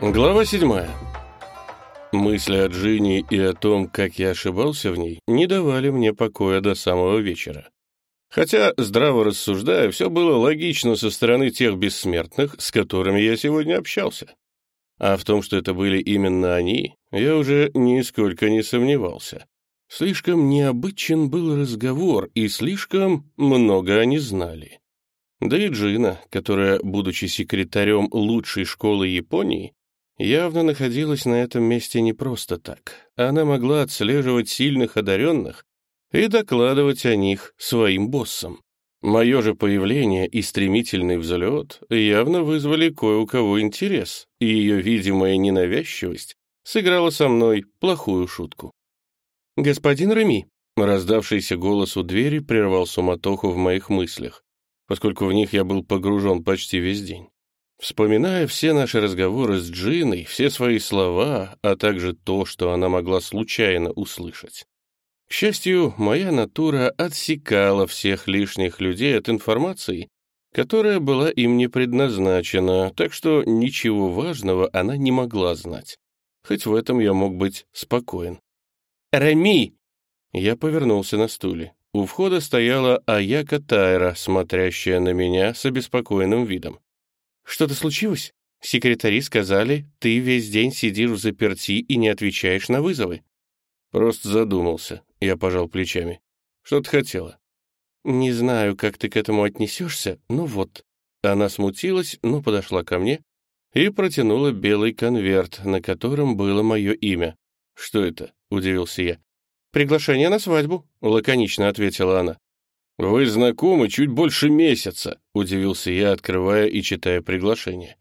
Глава седьмая. Мысли о Джинни и о том, как я ошибался в ней, не давали мне покоя до самого вечера. Хотя, здраво рассуждая, все было логично со стороны тех бессмертных, с которыми я сегодня общался. А в том, что это были именно они, я уже нисколько не сомневался. Слишком необычен был разговор, и слишком много они знали. Да и Джина, которая, будучи секретарем лучшей школы Японии, явно находилась на этом месте не просто так. Она могла отслеживать сильных одаренных и докладывать о них своим боссам. Мое же появление и стремительный взлет явно вызвали кое у кого интерес, и ее видимая ненавязчивость сыграла со мной плохую шутку. «Господин Реми», — раздавшийся голос у двери прервал суматоху в моих мыслях, поскольку в них я был погружен почти весь день. Вспоминая все наши разговоры с Джиной, все свои слова, а также то, что она могла случайно услышать. К счастью, моя натура отсекала всех лишних людей от информации, которая была им не предназначена, так что ничего важного она не могла знать. Хоть в этом я мог быть спокоен. «Реми!» Я повернулся на стуле. У входа стояла Аяка Тайра, смотрящая на меня с обеспокоенным видом. Что-то случилось? Секретари сказали, ты весь день сидишь в заперти и не отвечаешь на вызовы. Просто задумался. Я пожал плечами. Что ты хотела? Не знаю, как ты к этому отнесешься, но вот. Она смутилась, но подошла ко мне и протянула белый конверт, на котором было мое имя. «Что это?» — удивился я. «Приглашение на свадьбу», — лаконично ответила она. «Вы знакомы чуть больше месяца», — удивился я, открывая и читая приглашение.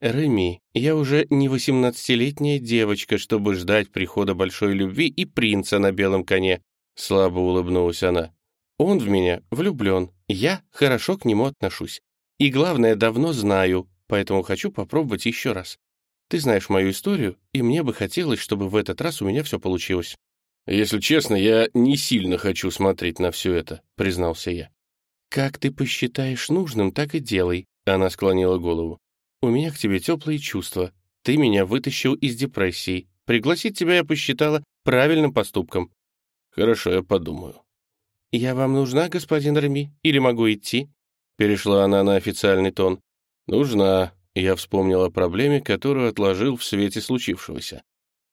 «Реми, я уже не восемнадцатилетняя девочка, чтобы ждать прихода большой любви и принца на белом коне», — слабо улыбнулась она. «Он в меня влюблен, я хорошо к нему отношусь. И главное, давно знаю, поэтому хочу попробовать еще раз. Ты знаешь мою историю, и мне бы хотелось, чтобы в этот раз у меня все получилось». «Если честно, я не сильно хочу смотреть на все это», — признался я. «Как ты посчитаешь нужным, так и делай», — она склонила голову. «У меня к тебе теплые чувства. Ты меня вытащил из депрессии. Пригласить тебя я посчитала правильным поступком». «Хорошо, я подумаю». «Я вам нужна, господин Реми, или могу идти?» Перешла она на официальный тон. «Нужна», — я вспомнил о проблеме, которую отложил в свете случившегося.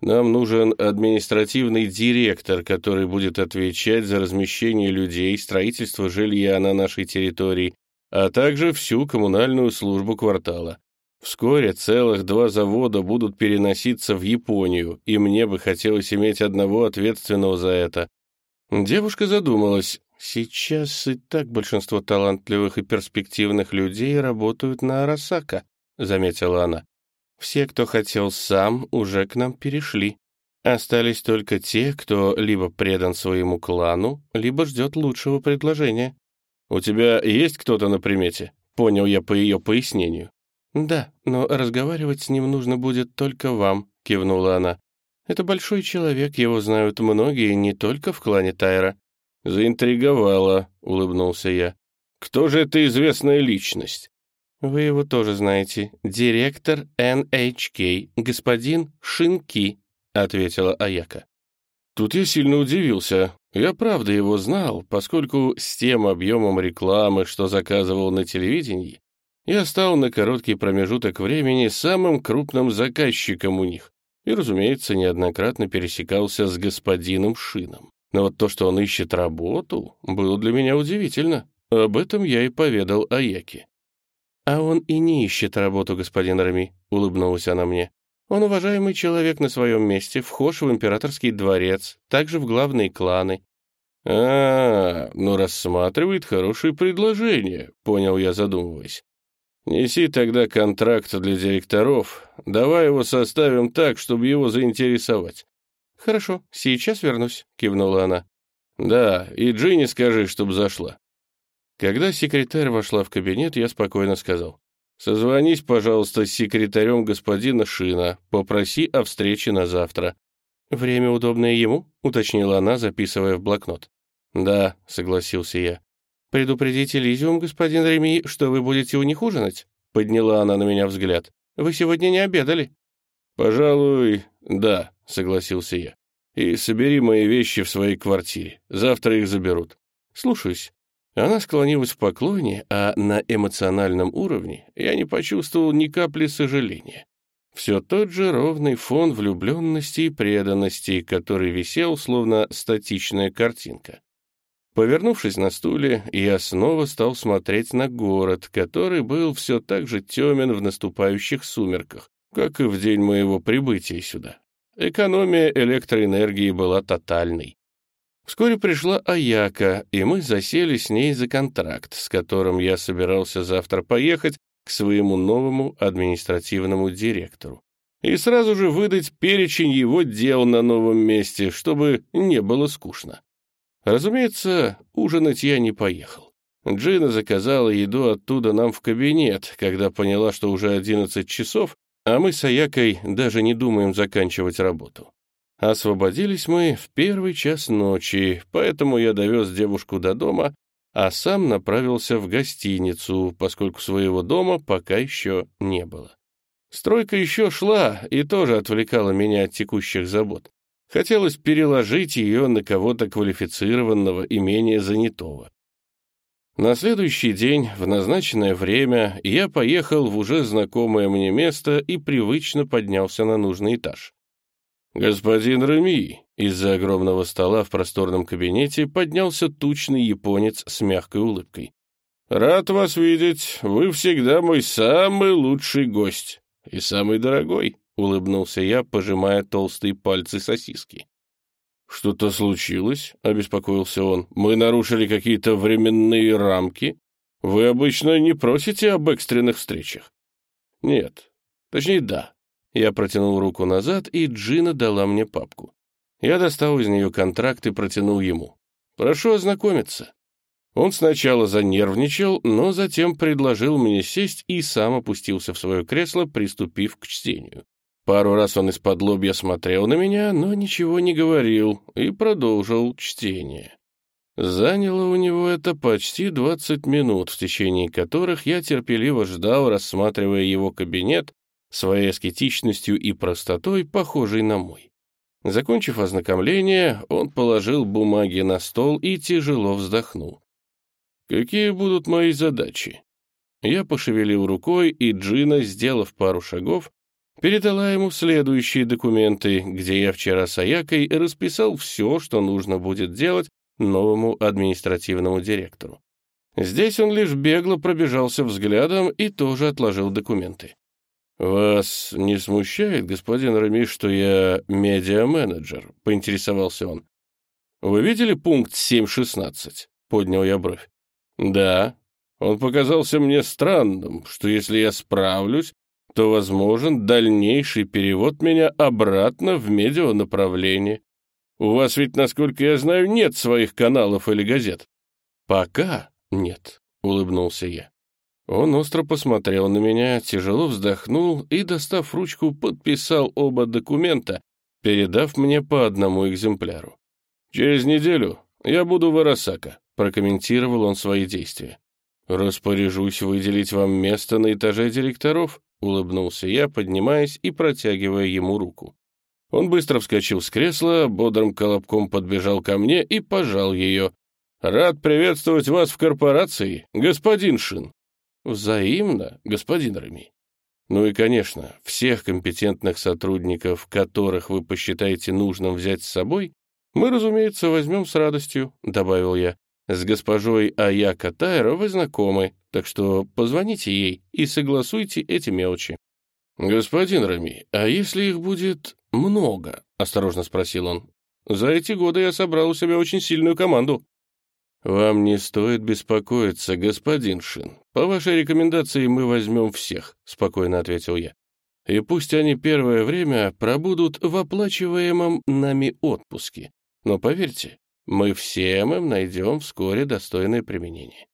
Нам нужен административный директор, который будет отвечать за размещение людей, строительство жилья на нашей территории, а также всю коммунальную службу квартала. Вскоре целых два завода будут переноситься в Японию, и мне бы хотелось иметь одного ответственного за это. Девушка задумалась. Сейчас и так большинство талантливых и перспективных людей работают на Арасака, заметила она. Все, кто хотел сам, уже к нам перешли. Остались только те, кто либо предан своему клану, либо ждет лучшего предложения. «У тебя есть кто-то на примете?» — понял я по ее пояснению. «Да, но разговаривать с ним нужно будет только вам», — кивнула она. «Это большой человек, его знают многие, не только в клане Тайра». «Заинтриговала», — улыбнулся я. «Кто же эта известная личность?» «Вы его тоже знаете. Директор NHK, господин Шинки», — ответила Аяка. Тут я сильно удивился. Я правда его знал, поскольку с тем объемом рекламы, что заказывал на телевидении, я стал на короткий промежуток времени самым крупным заказчиком у них и, разумеется, неоднократно пересекался с господином Шином. Но вот то, что он ищет работу, было для меня удивительно. Об этом я и поведал Аяке. «А он и не ищет работу, господин Рами», — улыбнулась она мне. «Он уважаемый человек на своем месте, вхож в императорский дворец, также в главные кланы». «А, ну рассматривает хорошие предложения», — понял я, задумываясь. «Неси тогда контракт для директоров. Давай его составим так, чтобы его заинтересовать». «Хорошо, сейчас вернусь», — кивнула она. «Да, и Джинни скажи, чтобы зашла». Когда секретарь вошла в кабинет, я спокойно сказал. «Созвонись, пожалуйста, с секретарем господина Шина. Попроси о встрече на завтра». «Время удобное ему?» — уточнила она, записывая в блокнот. «Да», — согласился я. «Предупредите Лизиум, господин Реми, что вы будете у них ужинать?» Подняла она на меня взгляд. «Вы сегодня не обедали?» «Пожалуй, да», — согласился я. «И собери мои вещи в своей квартире. Завтра их заберут». «Слушаюсь». Она склонилась в поклоне, а на эмоциональном уровне я не почувствовал ни капли сожаления. Все тот же ровный фон влюбленности и преданности, который висел, словно статичная картинка. Повернувшись на стуле, я снова стал смотреть на город, который был все так же темен в наступающих сумерках, как и в день моего прибытия сюда. Экономия электроэнергии была тотальной. Вскоре пришла Аяка, и мы засели с ней за контракт, с которым я собирался завтра поехать к своему новому административному директору и сразу же выдать перечень его дел на новом месте, чтобы не было скучно. Разумеется, ужинать я не поехал. Джина заказала еду оттуда нам в кабинет, когда поняла, что уже 11 часов, а мы с Аякой даже не думаем заканчивать работу. Освободились мы в первый час ночи, поэтому я довез девушку до дома, а сам направился в гостиницу, поскольку своего дома пока еще не было. Стройка еще шла и тоже отвлекала меня от текущих забот. Хотелось переложить ее на кого-то квалифицированного и менее занятого. На следующий день, в назначенное время, я поехал в уже знакомое мне место и привычно поднялся на нужный этаж. «Господин Реми!» Из-за огромного стола в просторном кабинете поднялся тучный японец с мягкой улыбкой. «Рад вас видеть. Вы всегда мой самый лучший гость. И самый дорогой. — улыбнулся я, пожимая толстые пальцы сосиски. «Что-то случилось?» — обеспокоился он. «Мы нарушили какие-то временные рамки? Вы обычно не просите об экстренных встречах?» «Нет. Точнее, да». Я протянул руку назад, и Джина дала мне папку. Я достал из нее контракт и протянул ему. «Прошу ознакомиться». Он сначала занервничал, но затем предложил мне сесть и сам опустился в свое кресло, приступив к чтению. Пару раз он из-под лобья смотрел на меня, но ничего не говорил и продолжил чтение. Заняло у него это почти 20 минут, в течение которых я терпеливо ждал, рассматривая его кабинет своей аскетичностью и простотой, похожей на мой. Закончив ознакомление, он положил бумаги на стол и тяжело вздохнул. «Какие будут мои задачи?» Я пошевелил рукой, и Джина, сделав пару шагов, передала ему следующие документы, где я вчера с Аякой расписал все, что нужно будет делать новому административному директору. Здесь он лишь бегло пробежался взглядом и тоже отложил документы. «Вас не смущает, господин Рами, что я медиа-менеджер?» — поинтересовался он. «Вы видели пункт 7.16?» — поднял я бровь. «Да. Он показался мне странным, что если я справлюсь, то возможен дальнейший перевод меня обратно в медианаправление. У вас ведь, насколько я знаю, нет своих каналов или газет. Пока нет, улыбнулся я. Он остро посмотрел на меня, тяжело вздохнул и, достав ручку, подписал оба документа, передав мне по одному экземпляру. «Через неделю я буду в Арасака», — прокомментировал он свои действия. «Распоряжусь выделить вам место на этаже директоров», улыбнулся я, поднимаясь и протягивая ему руку. Он быстро вскочил с кресла, бодрым колобком подбежал ко мне и пожал ее. «Рад приветствовать вас в корпорации, господин Шин». «Взаимно, господин Реми». «Ну и, конечно, всех компетентных сотрудников, которых вы посчитаете нужным взять с собой, мы, разумеется, возьмем с радостью», — добавил я. «С госпожой Аяка Тайро вы знакомы, так что позвоните ей и согласуйте эти мелочи». «Господин Рами, а если их будет много?» — осторожно спросил он. «За эти годы я собрал у себя очень сильную команду». «Вам не стоит беспокоиться, господин Шин. По вашей рекомендации мы возьмем всех», — спокойно ответил я. «И пусть они первое время пробудут в оплачиваемом нами отпуске. Но поверьте, мы всем им найдем вскоре достойное применение.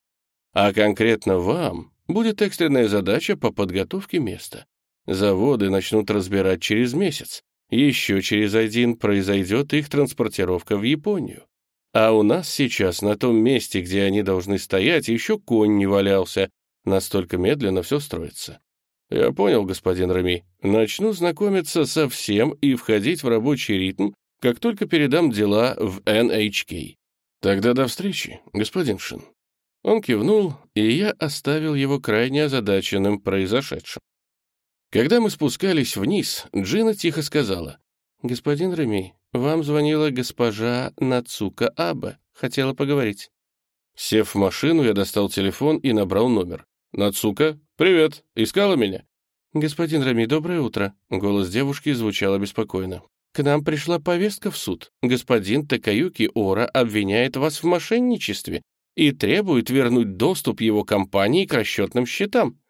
А конкретно вам будет экстренная задача по подготовке места. Заводы начнут разбирать через месяц. Еще через один произойдет их транспортировка в Японию. А у нас сейчас на том месте, где они должны стоять, еще конь не валялся. Настолько медленно все строится. «Я понял, господин Рами. Начну знакомиться со всем и входить в рабочий ритм, как только передам дела в NHK. Тогда до встречи, господин Шин». Он кивнул, и я оставил его крайне озадаченным произошедшим. Когда мы спускались вниз, Джина тихо сказала, «Господин Реми, вам звонила госпожа Нацука Аба, хотела поговорить». Сев в машину, я достал телефон и набрал номер. «Нацука, привет, искала меня?» «Господин Рами, доброе утро», — голос девушки звучал обеспокоенно. «К нам пришла повестка в суд. Господин Такаюки Ора обвиняет вас в мошенничестве и требует вернуть доступ его компании к расчетным счетам».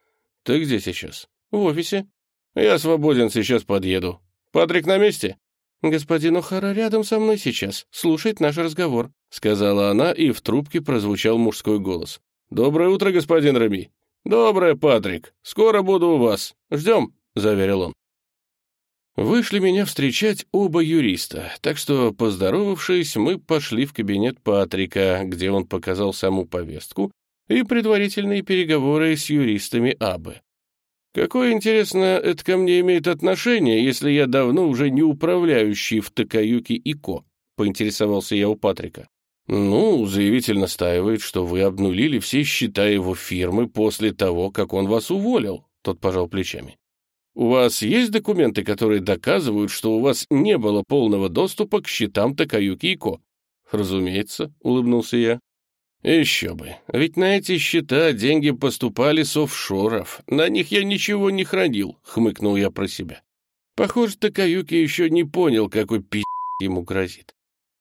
«Ты где сейчас?» «В офисе». «Я свободен, сейчас подъеду. Патрик на месте?» «Господин Охара рядом со мной сейчас, слушает наш разговор», — сказала она, и в трубке прозвучал мужской голос. «Доброе утро, господин Рами». «Доброе, Патрик. Скоро буду у вас. Ждем», — заверил он. Вышли меня встречать оба юриста, так что, поздоровавшись, мы пошли в кабинет Патрика, где он показал саму повестку и предварительные переговоры с юристами Абы. Какое, интересно, это ко мне имеет отношение, если я давно уже не управляющий в Такаюке Ико? Поинтересовался я у Патрика. Ну, заявитель настаивает, что вы обнулили все счета его фирмы после того, как он вас уволил. Тот пожал плечами. У вас есть документы, которые доказывают, что у вас не было полного доступа к счетам Такаюки Ико? Разумеется, улыбнулся я. Еще бы, ведь на эти счета деньги поступали с офшоров, на них я ничего не хранил, хмыкнул я про себя. Похоже, Такаюки еще не понял, какой пи*** ему грозит.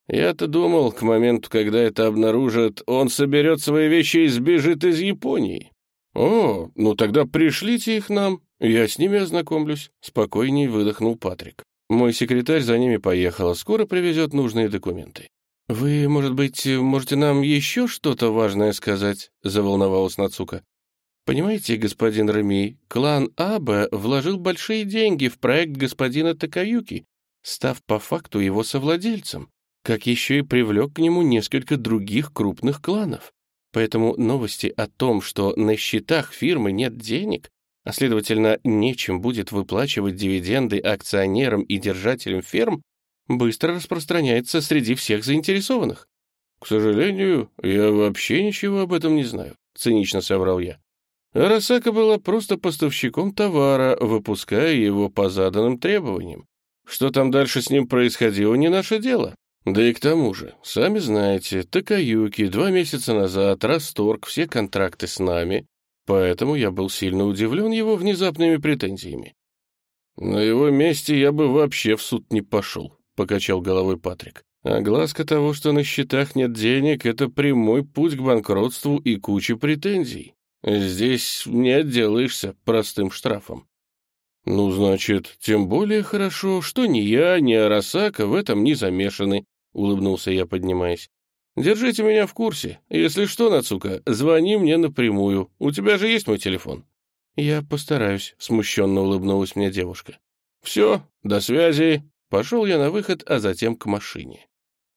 Я-то думал, к моменту, когда это обнаружат, он соберет свои вещи и сбежит из Японии. О, ну тогда пришлите их нам, я с ними ознакомлюсь, спокойней выдохнул Патрик. Мой секретарь за ними поехал, скоро привезет нужные документы. «Вы, может быть, можете нам еще что-то важное сказать?» — заволновалась Нацука. «Понимаете, господин Рами, клан Аба вложил большие деньги в проект господина Такаюки, став по факту его совладельцем, как еще и привлек к нему несколько других крупных кланов. Поэтому новости о том, что на счетах фирмы нет денег, а следовательно, нечем будет выплачивать дивиденды акционерам и держателям ферм, быстро распространяется среди всех заинтересованных. «К сожалению, я вообще ничего об этом не знаю», — цинично соврал я. Арасака была просто поставщиком товара, выпуская его по заданным требованиям. Что там дальше с ним происходило, не наше дело. Да и к тому же, сами знаете, Такаюки два месяца назад расторг все контракты с нами, поэтому я был сильно удивлен его внезапными претензиями. На его месте я бы вообще в суд не пошел покачал головой Патрик. А глазка того, что на счетах нет денег, это прямой путь к банкротству и куче претензий. Здесь не отделаешься простым штрафом. Ну, значит, тем более хорошо, что ни я, ни Арасака в этом не замешаны, улыбнулся я, поднимаясь. Держите меня в курсе. Если что, Нацука, звони мне напрямую. У тебя же есть мой телефон. Я постараюсь, смущенно улыбнулась мне девушка. Все, до связи. Пошел я на выход, а затем к машине.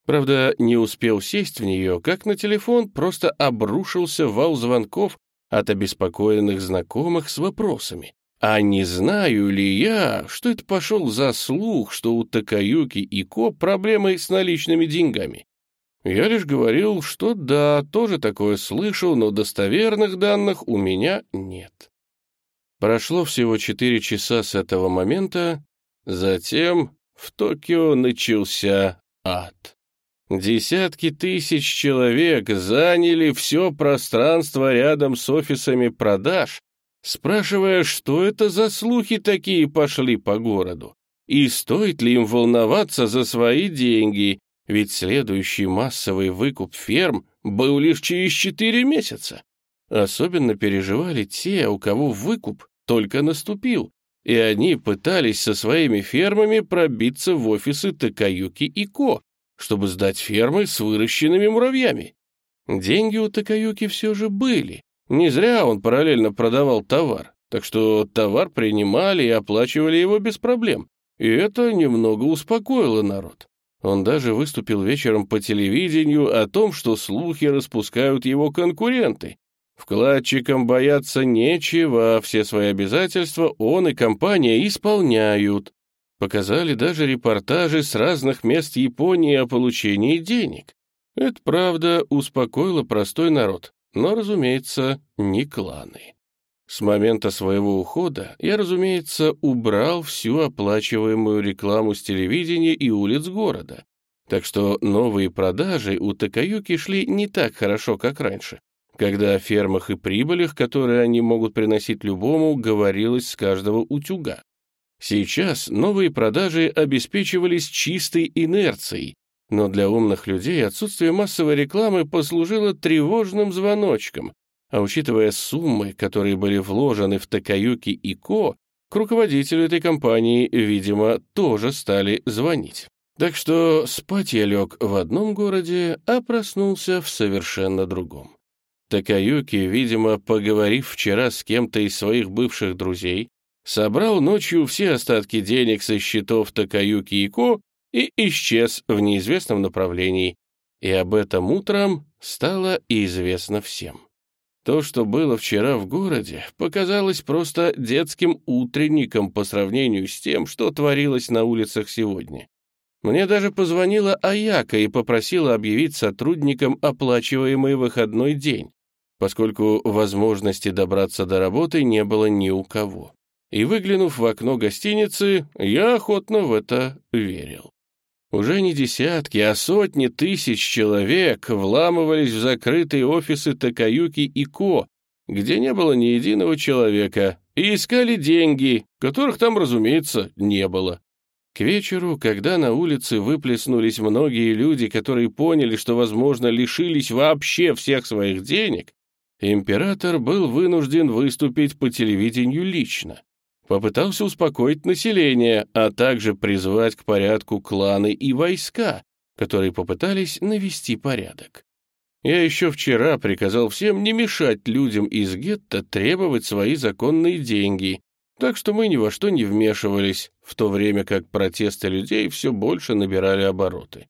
Правда, не успел сесть в нее, как на телефон просто обрушился вал звонков от обеспокоенных знакомых с вопросами. А не знаю ли я, что это пошел за слух, что у Такаюки и Ко проблемы с наличными деньгами? Я лишь говорил, что да, тоже такое слышал, но достоверных данных у меня нет. Прошло всего четыре часа с этого момента, затем в Токио начался ад. Десятки тысяч человек заняли все пространство рядом с офисами продаж, спрашивая, что это за слухи такие пошли по городу, и стоит ли им волноваться за свои деньги, ведь следующий массовый выкуп ферм был лишь через четыре месяца. Особенно переживали те, у кого выкуп только наступил, и они пытались со своими фермами пробиться в офисы Такаюки и Ко, чтобы сдать фермы с выращенными муравьями. Деньги у Такаюки все же были. Не зря он параллельно продавал товар, так что товар принимали и оплачивали его без проблем. И это немного успокоило народ. Он даже выступил вечером по телевидению о том, что слухи распускают его конкуренты, Вкладчикам бояться нечего, все свои обязательства он и компания исполняют. Показали даже репортажи с разных мест Японии о получении денег. Это, правда, успокоило простой народ, но, разумеется, не кланы. С момента своего ухода я, разумеется, убрал всю оплачиваемую рекламу с телевидения и улиц города, так что новые продажи у Такаюки шли не так хорошо, как раньше, когда о фермах и прибылях, которые они могут приносить любому, говорилось с каждого утюга. Сейчас новые продажи обеспечивались чистой инерцией, но для умных людей отсутствие массовой рекламы послужило тревожным звоночком, а учитывая суммы, которые были вложены в Такаюки и Ко, к руководителю этой компании, видимо, тоже стали звонить. Так что спать я лег в одном городе, а проснулся в совершенно другом. Такаюки, видимо, поговорив вчера с кем-то из своих бывших друзей, собрал ночью все остатки денег со счетов Такаюки и Ко и исчез в неизвестном направлении. И об этом утром стало известно всем. То, что было вчера в городе, показалось просто детским утренником по сравнению с тем, что творилось на улицах сегодня. Мне даже позвонила Аяка и попросила объявить сотрудникам оплачиваемый выходной день, поскольку возможности добраться до работы не было ни у кого. И выглянув в окно гостиницы, я охотно в это верил. Уже не десятки, а сотни тысяч человек вламывались в закрытые офисы Такаюки и Ко, где не было ни единого человека, и искали деньги, которых там, разумеется, не было. К вечеру, когда на улице выплеснулись многие люди, которые поняли, что, возможно, лишились вообще всех своих денег, император был вынужден выступить по телевидению лично. Попытался успокоить население, а также призвать к порядку кланы и войска, которые попытались навести порядок. Я еще вчера приказал всем не мешать людям из гетто требовать свои законные деньги, так что мы ни во что не вмешивались, в то время как протесты людей все больше набирали обороты.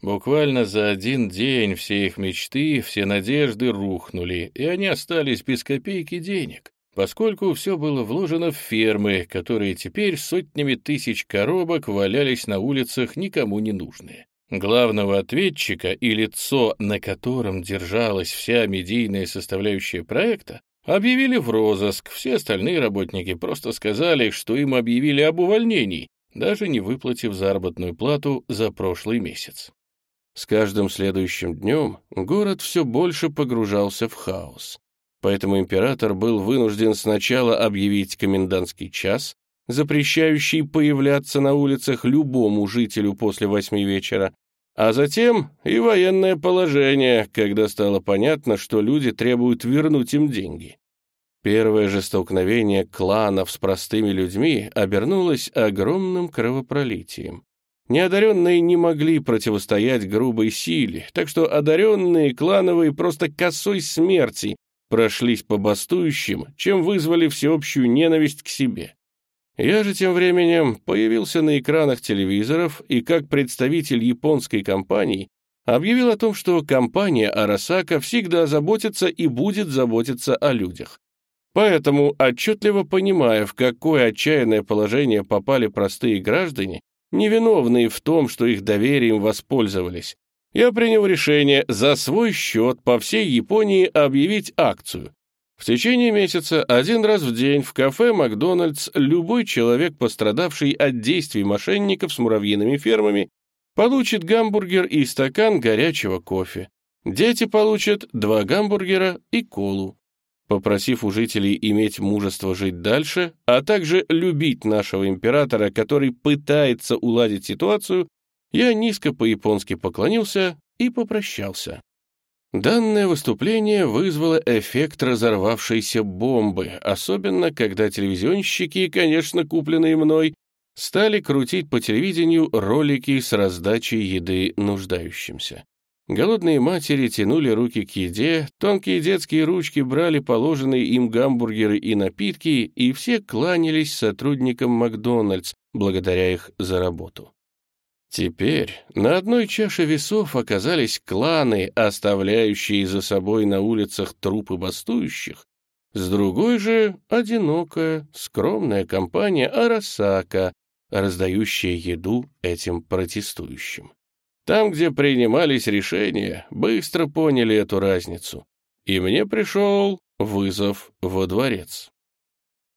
Буквально за один день все их мечты, все надежды рухнули, и они остались без копейки денег, поскольку все было вложено в фермы, которые теперь сотнями тысяч коробок валялись на улицах никому не нужные. Главного ответчика и лицо, на котором держалась вся медийная составляющая проекта, Объявили в розыск, все остальные работники просто сказали, что им объявили об увольнении, даже не выплатив заработную плату за прошлый месяц. С каждым следующим днем город все больше погружался в хаос. Поэтому император был вынужден сначала объявить комендантский час, запрещающий появляться на улицах любому жителю после восьми вечера, а затем и военное положение, когда стало понятно, что люди требуют вернуть им деньги. Первое же столкновение кланов с простыми людьми обернулось огромным кровопролитием. Неодаренные не могли противостоять грубой силе, так что одаренные клановые просто косой смерти прошлись по бастующим, чем вызвали всеобщую ненависть к себе. Я же тем временем появился на экранах телевизоров и как представитель японской компании объявил о том, что компания Арасака всегда заботится и будет заботиться о людях. Поэтому, отчетливо понимая, в какое отчаянное положение попали простые граждане, невиновные в том, что их доверием воспользовались, я принял решение за свой счет по всей Японии объявить акцию, в течение месяца один раз в день в кафе «Макдональдс» любой человек, пострадавший от действий мошенников с муравьиными фермами, получит гамбургер и стакан горячего кофе. Дети получат два гамбургера и колу. Попросив у жителей иметь мужество жить дальше, а также любить нашего императора, который пытается уладить ситуацию, я низко по-японски поклонился и попрощался. Данное выступление вызвало эффект разорвавшейся бомбы, особенно когда телевизионщики, конечно, купленные мной, стали крутить по телевидению ролики с раздачей еды нуждающимся. Голодные матери тянули руки к еде, тонкие детские ручки брали положенные им гамбургеры и напитки, и все кланялись сотрудникам Макдональдс, благодаря их за работу. Теперь на одной чаше весов оказались кланы, оставляющие за собой на улицах трупы бастующих, с другой же — одинокая, скромная компания Арасака, раздающая еду этим протестующим. Там, где принимались решения, быстро поняли эту разницу, и мне пришел вызов во дворец.